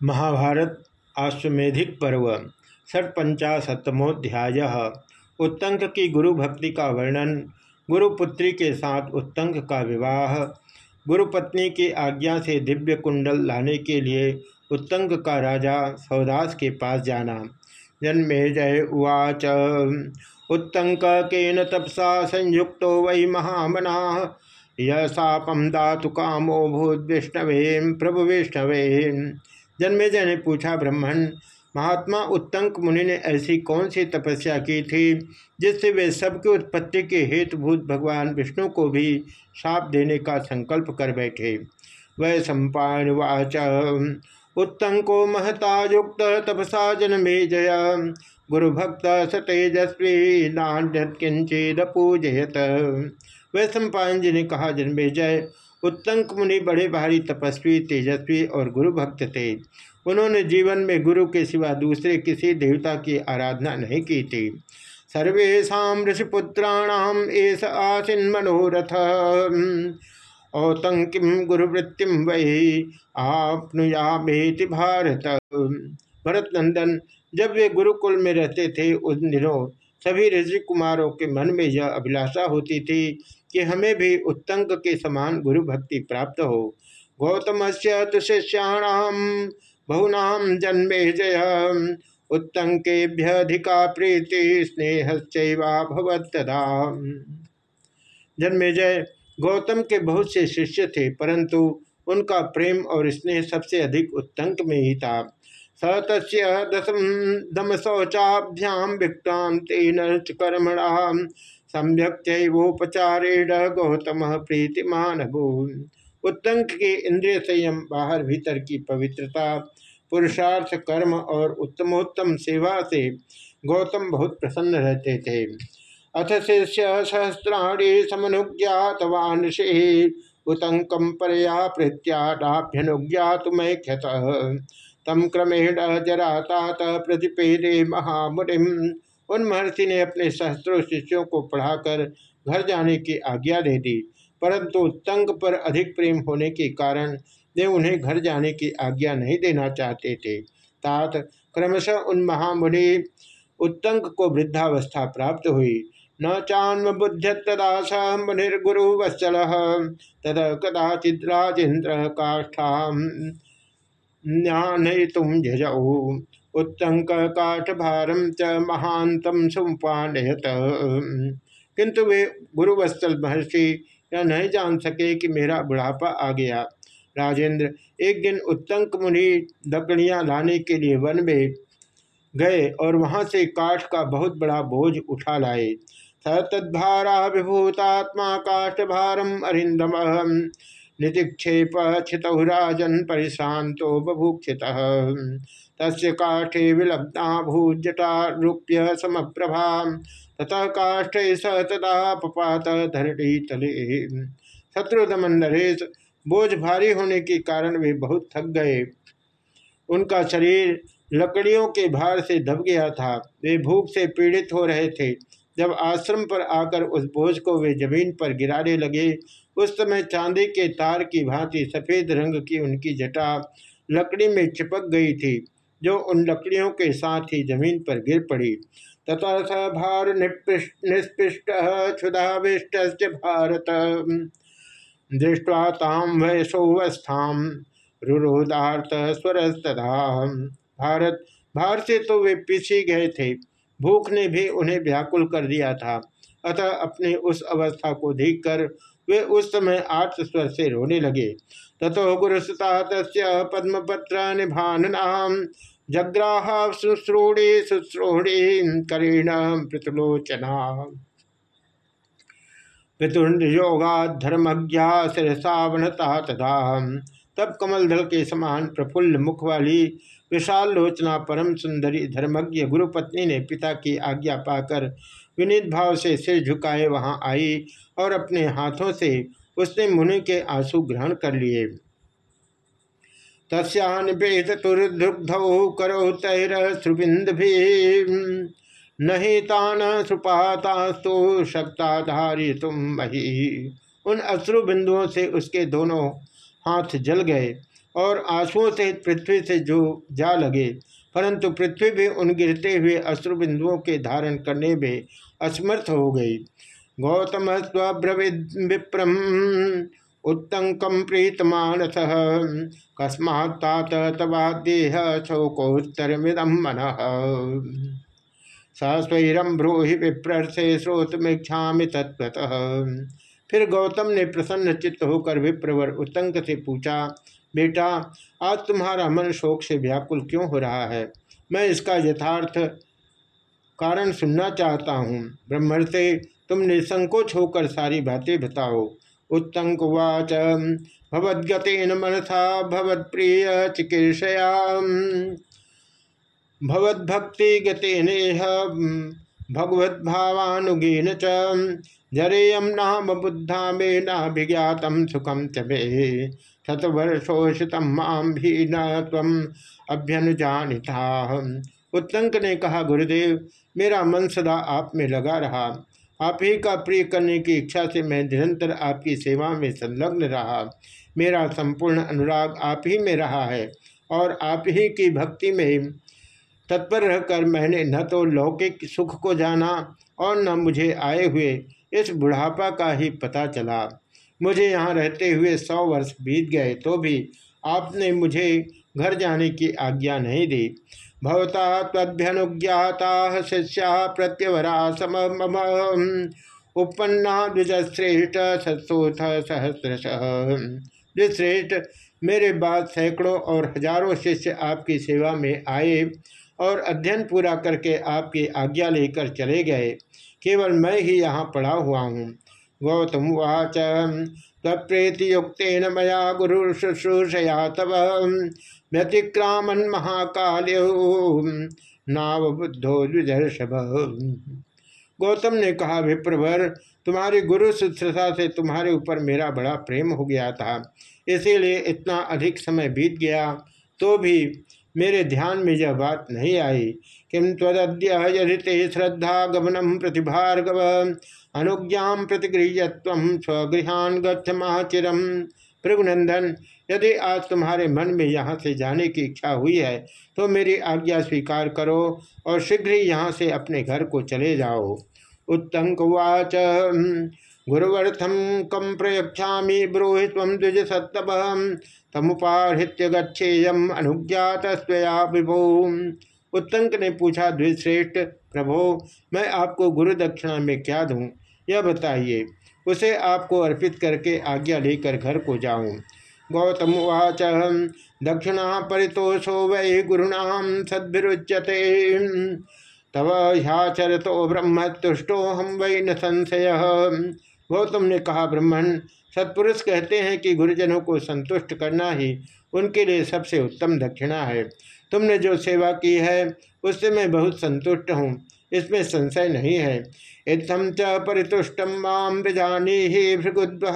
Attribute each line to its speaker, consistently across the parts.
Speaker 1: महाभारत आश्वेधिक पर्व षटपंचाशतमोध्याय उत्तंक की गुरु भक्ति का वर्णन गुरुपुत्री के साथ उत्तंक का विवाह गुरुपत्नी की आज्ञा से दिव्य कुंडल लाने के लिए उत्तंक का राजा सौदास के पास जाना। जन्मे जय उवाच, उत्तंक केन तपसा संयुक्त वै महामना यह दातु कामो भूत विष्णवे प्रभु विष्णवे जन्मेजय ने पूछा, ब्राह्मण, महात्मा उत्तंक मुनि ने ऐसी कौन सी तपस्या की थी, जिससे वे सबकी उत्पत्ति के हेतुभूत भगवान विष्णु को भी शाप देने का संकल्प कर बैठे। वह सम्पावाच उत्तंको महता युक्त तपसा जन्मे जय गुरुभक्त सतेजस्वी नान्यत किंचिद पूजयत वह सम्पायन जी ने कहा जन्मे जय उत्तंक मुनि बड़े भारी तपस्वी, तेजस्वी और गुरु भक्त थे। उन्होंने जीवन में गुरु के सिवा दूसरे किसी देवता की आराधना नहीं की थी। सर्वेशा ऋषिपुत्राणाम एस आसिन मनोरथ। औतंकिम गुरुवृत्तिम वही आपनुयामेति भारत। भरत नंदन जब वे गुरुकुल में रहते थे, उन दिनों सभी ऋषि कुमारों के मन में यह अभिलाषा होती थी कि हमें भी उत्तंक के समान गुरु भक्ति प्राप्त हो। गौतम से तो शिष्याणाम बहुनाम जन्मे जय उत्तंकेभ्यधिका प्रीति स्नेहश्चैवाभवत्तदा जन्मे जय। गौतम के बहुत से शिष्य थे, परंतु उनका प्रेम और स्नेह सबसे अधिक उत्तंक में ही था। स तस्य दशम दम शौचाभ्याम विक्रांतेन कर्मणा सम्यक्चोपचारेण गौतम प्रीतिमान उत्तंक के इंद्रिय संयम, बाहर भीतर की पवित्रता, पुरुषार्थ, कर्म और उत्तमोत्तम सेवा से गौतम बहुत प्रसन्न रहते थे। अथ शिष्य सहस्राणी समनुज्ञातवान से उतंकम परया प्रत्याभ्यनुज्ञातमैख्यत तम क्रमेण जरातात प्रतिपेदे महामुनिम उन महर्षि ने अपने सहस्त्रों शिष्यों को पढ़ाकर घर जाने की आज्ञा दे दी, परंतु तंग पर अधिक प्रेम होने के कारण वे उन्हें घर जाने की आज्ञा नहीं देना चाहते थे। तात क्रमशः उन महामुनि उत्तंग को वृद्धावस्था प्राप्त हुई। न चान्म बुद्ध्यतदा स मुनिर्गुरु वत्सल तद कदाचित राजेन्द्र काष्ठा तुम जजऊ उत्तंक काठ भारम च महांतम सुपानयत। किंतु वे गुरुवत्सल महर्षि यह नहीं जान सके कि मेरा बुढ़ापा आ गया। राजेंद्र एक दिन उत्तंक मुनि लकड़ियाँ लाने के लिए वन में गए और वहाँ से काठ का बहुत बड़ा बोझ उठा लाए। सतद्भारा विभूतात्मा काष्ठ भारम अरिंदम नितिक्षेप छितहुराजन परिशांतो बभूक्षित। तस्य काष्ठे विलब्धा भूजटारूप्य समप्रभा। तथा काष्ठ स तदा पपात धरणी तले। शत्रुदमन नरेश बोझ भारी होने के कारण वे बहुत थक गए। उनका शरीर लकड़ियों के भार से दब गया था। वे भूख से पीड़ित हो रहे थे। जब आश्रम पर आकर उस बोझ को वे ज़मीन पर गिराने लगे उस समय चांदी के तार की भांति सफ़ेद रंग की उनकी जटा लकड़ी में चिपक गई थी, जो उन लकड़ियों के साथ ही ज़मीन पर गिर पड़ी। तथा स भार निष्पृष्ट क्षुधाविष्ट भारत। दृष्टवा ताम वैसोवस्था रुरोदार्थ स्वरस्तधा भारत भार से तो वे पीछे गए थे। भूख ने भी उन्हें व्याकुल कर दिया था। अतः अपने उस अवस्था को देखकर वे उस समय आठ स्वर से रोने लगे। तथो गुरुसुता तस् पद्मपत्र निभान जग्राह शुश्रूढ़े शुश्रूढ़े करीण पृतलोचना पितुर्योगा धर्मज्ञा शिरसावनता तथा तब कमल दल के समान प्रफुल्ल मुख वाली विशाल लोचना परम सुंदरी धर्मज्ञ गुरुपत्नी ने पिता की आज्ञा पाकर विनित भाव से सिर झुकाए वहाँ आई और अपने हाथों से उसने मुनि के आँसू ग्रहण कर लिए। तस्यानुपेतुर्दुग्ध करो तैर भी नहीं तान तुम मही। उन अश्रु बिंदुओं से उसके दोनों हाथ जल गए और आंसुओं से पृथ्वी से जो जा लगे परंतु पृथ्वी भी उन गिरते हुए अश्रुबिंदुओं के धारण करने में असमर्थ हो गई। गौतम स्वब्रविद विप्रम उत्तंकम प्रीतमानस। कस्मात्तात तवादेह शोकोत्तर मन। सस्वैरम ब्रूहि विप्रसे श्रोतमीक्षा तत्वतः फिर गौतम ने प्रसन्न चित्त होकर विप्रवर उत्तंक से पूछा बेटा, आज तुम्हारा मन शोक से व्याकुल क्यों हो रहा है? मैं इसका यथार्थ कारण सुनना चाहता हूँ। ब्रह्मण से तुम निसंकोच होकर सारी बातें बताओ। उत्तंकवाच, भवद्गतेन मनसा भवत्प्रिय चिकीर्षया भवद्भक्ति गतेनेह भगवद्भावानुगेन च। जरेयम नाम बुद्धा मे नाभिज्ञात सुखम च शतवर्षोषितम माम भी न तम उत्तंक ने कहा, गुरुदेव, मेरा मन सदा आप में लगा रहा। आप ही का प्रिय करने की इच्छा से मैं निरंतर आपकी सेवा में संलग्न रहा। मेरा संपूर्ण अनुराग आप ही में रहा है और आप ही की भक्ति में तत्पर रहकर मैंने न तो लौकिक सुख को जाना और न मुझे आए हुए इस बुढ़ापा का ही पता चला। मुझे यहाँ रहते हुए सौ वर्ष बीत गए तो भी आपने मुझे घर जाने की आज्ञा नहीं दी। भवता तद्भ्यनुज्ञाता शिष्या प्रत्यवरा सम उपन्ना द्विजश्रेष्ठ सत्सोथ सहस्रश। द्विश्रेष्ठ मेरे बाद सैकड़ों और हज़ारों शिष्य आपकी सेवा में आए और अध्ययन पूरा करके आपकी आज्ञा लेकर चले गए। केवल मैं ही यहाँ पड़ा हुआ हूँ। गौतम वाच तत्प्रेति युक्न मया गुरु शुश्रूषया तब व्यतिक्रामन महाकाल्य नाव बुद्धो गौतम ने कहा विप्रवर तुम्हारी गुरु शुश्रूषा से तुम्हारे ऊपर मेरा बड़ा प्रेम हो गया था। इसीलिए इतना अधिक समय बीत गया तो भी मेरे ध्यान में यह बात नहीं आई। किम तदद्य यदि ते श्रद्धा गमनम प्रतिभार्गव अनुज्ञा प्रतिगृह्यत्व स्वगृहान गच्छमाचिरम भृगुनंदन यदि आज तुम्हारे मन में यहाँ से जाने की इच्छा हुई है तो मेरी आज्ञा स्वीकार करो और शीघ्र ही यहाँ से अपने घर को चले जाओ। उत्तंकवाच गुरुवर्थम कम प्रयक्षा ब्रूहि तम द्विज सत्तभ तमुपाहृत्य गच्छेयम अनुज्ञात स्वया विभो। उत्तंक ने पूछा, द्विश्रेष्ठ प्रभो, मैं आपको गुरु दक्षिणा में क्या दूँ? यह बताइए, उसे आपको अर्पित करके आज्ञा लेकर घर को जाऊँ। गौतम उवाच दक्षिणा परितोषो वै गुरुणाम सद्भिरुच्यते। तव ह्याचरतो ब्रह्म तुष्टो हम वै न संशय। गौतम ने कहा ब्रह्मण सत्पुरुष कहते हैं कि गुरुजनों को संतुष्ट करना ही उनके लिए सबसे उत्तम दक्षिणा है। तुमने जो सेवा की है, उससे मैं बहुत संतुष्ट हूँ। इसमें संशय नहीं है। इतम च परितुष्टम माम बिजानी ही भृगुद्व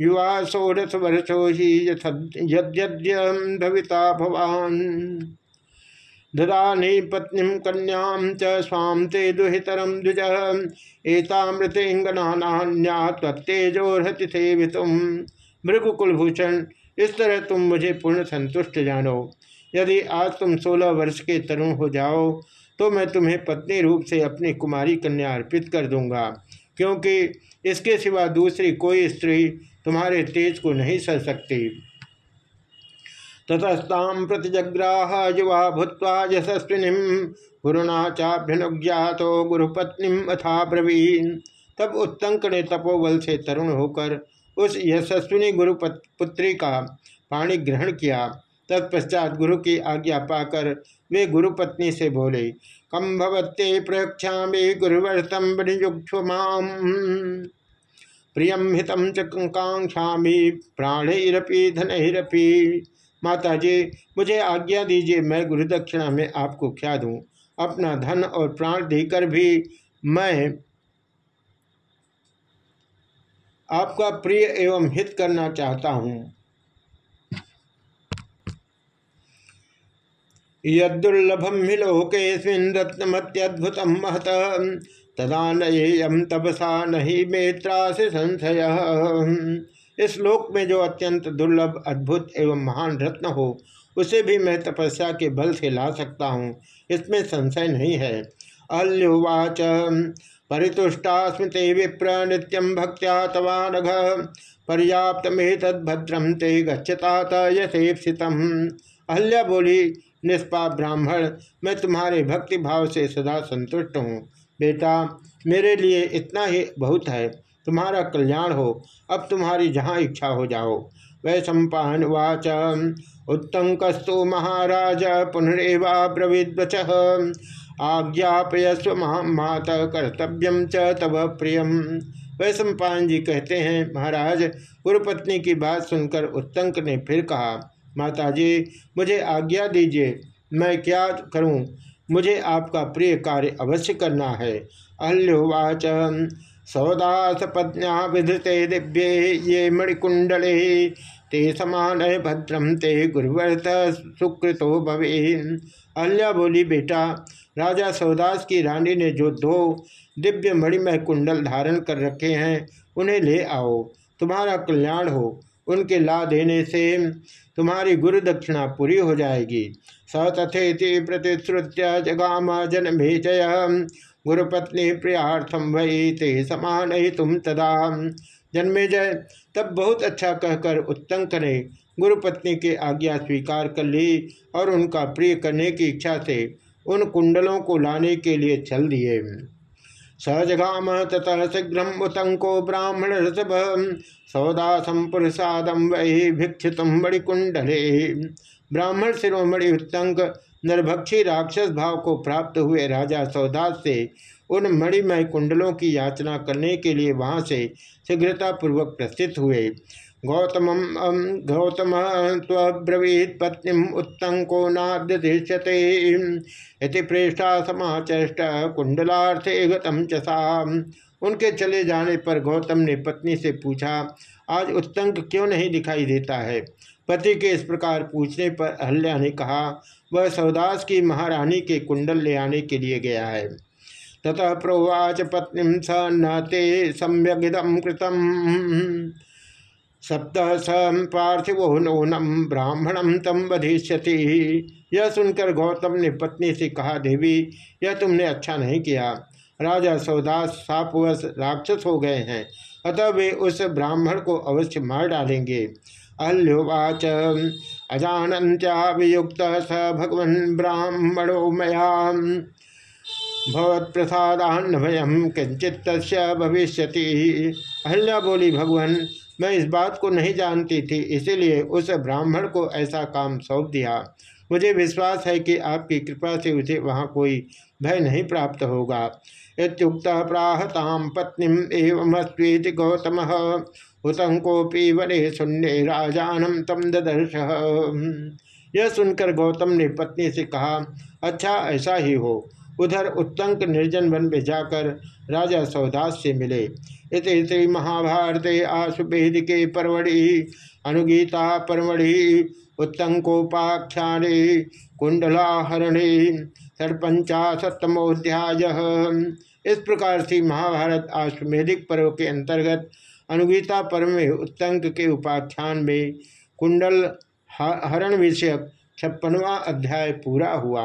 Speaker 1: युवा षोडश वर्षो ही यद्यम भविता भवान। ददानी पत्नी कन्याम च स्वाम ते दुहितरम द्विज। एतामृतेङ्गनान्यात्तेजोहति सेवितुम भृगुकुलभूषण, इस तरह तुम मुझे पूर्ण संतुष्ट जानो। यदि आज तुम सोलह वर्ष के तरुण हो जाओ तो मैं तुम्हें पत्नी रूप से अपनी कुमारी कन्या अर्पित कर दूँगा, क्योंकि इसके सिवा दूसरी कोई स्त्री तुम्हारे तेज को नहीं सह सकती। ततस्ताम प्रतिजग्राह युवा भूत यशस्विनी गुरुना चाभ्यनुज्ञातो गुरुपत्नी अथा ब्रवीन। तब उत्तंक ने तपोबल से तरुण होकर उस यशस्विनी गुरुपुत्री का पाणी ग्रहण किया। तत्पश्चात गुरु की आज्ञा पाकर वे गुरुपत्नी से बोले, कम भवते प्रक्षा गुरुवर्तम माम। प्रियम हितम च कांक्षा प्राणरपी धनरपी। माता जी मुझे आज्ञा दीजिए, मैं गुरु दक्षिणा में आपको क्या दूँ? अपना धन और प्राण देकर भी मैं आपका प्रिय एवं हित करना चाहता हूँ। यदुर्लभम ही लोकेस्मिन महत। तदा नयम तपसा नहीं मेत्रा से संशय। इस लोक में जो अत्यंत दुर्लभ, अद्भुत एवं महान रत्न हो, उसे भी मैं तपस्या के बल से ला सकता हूँ। इसमें संशय नहीं है। अल्युवाच, परितुष्टा स्मृति विप्र नित्यम भक्त्या तवानघ पर्याप्त में तद्भद्रम ते गच्छता यथेप्सित अहल्या बोली निष्पा ब्राह्मण, मैं तुम्हारे भक्ति भाव से सदा संतुष्ट हूँ। बेटा, मेरे लिए इतना ही बहुत है। तुम्हारा कल्याण हो। अब तुम्हारी जहाँ इच्छा हो जाओ। वै सम्पान वाच। उत्तंकस्तु महाराज, पुनरेवा ब्रवीद्वच आज्ञापयस्व मात कर्तव्यम च तब प्रियम। वैश्वपायन जी कहते हैं, महाराज, गुरुपत्नी की बात सुनकर उत्तंक ने फिर कहा माता जी, मुझे आज्ञा दीजिए, मैं क्या करूँ? मुझे आपका प्रिय कार्य अवश्य करना है। अहल्योवाच सौदास पत्न्या विधते दिव्ये ये मणिकुंडले, ते समान भद्रम ते गुरुवर्त सुकृतो भवे अहल्या बोली, बेटा, राजा सौदास की रानी ने जो दो दिव्य मणिमय कुंडल धारण कर रखे हैं, उन्हें ले आओ। तुम्हारा कल्याण हो। उनके ला देने से तुम्हारी गुरु दक्षिणा पूरी हो जाएगी। स तथे प्रतिश्रुत्य जगाम जन भेजय गुरुपत्नी प्रियार्थम वही ते समान ही तुम तदा। जन्मे जय, तब बहुत अच्छा कहकर उत्तंक ने गुरुपत्नी के आज्ञा स्वीकार कर ली और उनका प्रिय करने की इच्छा से उन कुंडलों को लाने के लिए चल दिए। सहजगाम ततः शीघ्र उतंको ब्राह्मण ऋषभ सौदासम पुरुषादम वही भिक्षित मणिकुंडले ब्राह्मण शिरोमणि उत्तंक नरभक्षी राक्षस भाव को प्राप्त हुए राजा सौदास से उन मणिमय कुंडलों की याचना करने के लिए वहाँ से शीघ्रतापूर्वक प्रस्थित हुए। गौतम गौतम तब्रवीत पत्नी उत्तंको नाद्यते इति प्रेष्ठा समाचेष्ट कुंडलार्थे गतम चसा उनके चले जाने पर गौतम ने पत्नी से पूछा, आज उत्तंक क्यों नहीं दिखाई देता है? पति के इस प्रकार पूछने पर अहल्या ने कहा, वह सौदास की महारानी के कुंडल ले आने के लिए गया है। ततः प्रोवाच पत्नी स न ते सम्यगिदम कृतम। सप्त स पार्थिवो नूनम ब्राह्मणम तम वधिष्यति। यह सुनकर गौतम ने पत्नी से कहा, देवी, यह तुमने अच्छा नहीं किया। राजा सौदास सापवश राक्षस हो गए हैं, अतः वे उस ब्राह्मण को अवश्य मार डालेंगे। अल्युवाच अजानत्याभियुक्त स भगवन् ब्राह्मणो मया। भवत्प्रसादान्न भयम किंचित भविष्य अहल्या बोली, भगवान मैं इस बात को नहीं जानती थी, इसीलिए उस ब्राह्मण को ऐसा काम सौंप दिया। मुझे विश्वास है कि आपकी कृपा से उसे वहाँ कोई भय नहीं प्राप्त होगा। इतुक्त प्राहताम पत्नी एवं गौतम। उतंकोपी वरे शून्य राजानम तम ददर्श। यह सुनकर गौतम ने पत्नी से कहा अच्छा ऐसा ही हो। उधर उत्तंक निर्जन वन में जाकर राजा सौदास से मिले। इस श्री महाभारत आशुभेद के परवड़ी अनुगीता परमढ़ि, उत्तंकोपाख्याने, कुंडलाहरणे षडपंचाशतमोध्याय इस प्रकार से महाभारत आश्वेदिक पर्व के अंतर्गत अनुगीता पर्व में उत्तंक के उपाख्यान में कुंडल हरण विषयक छप्पनवा अध्याय पूरा हुआ।